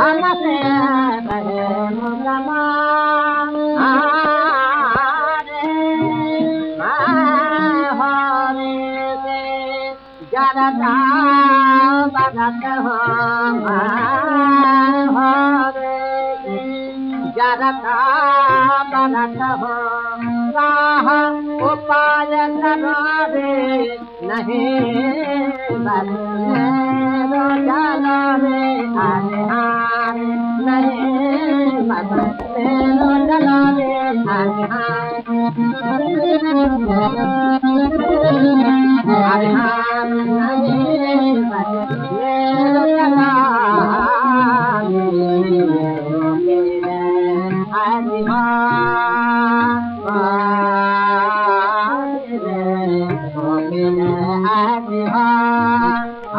हले भेण हे रे जर बनत हो पायल ने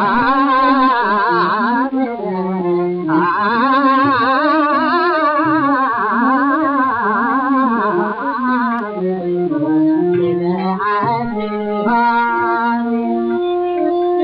Ah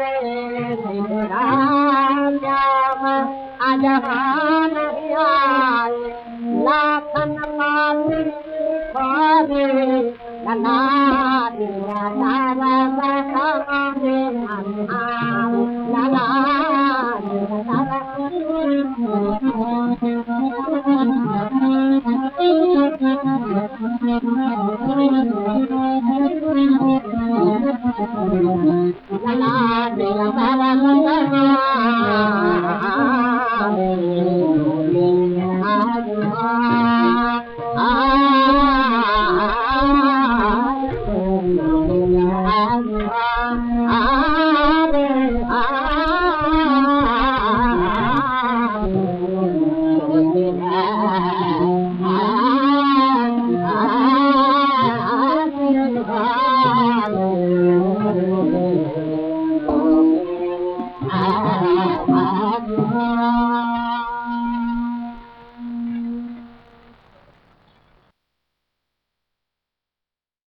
रे आजान लखने न Un momento.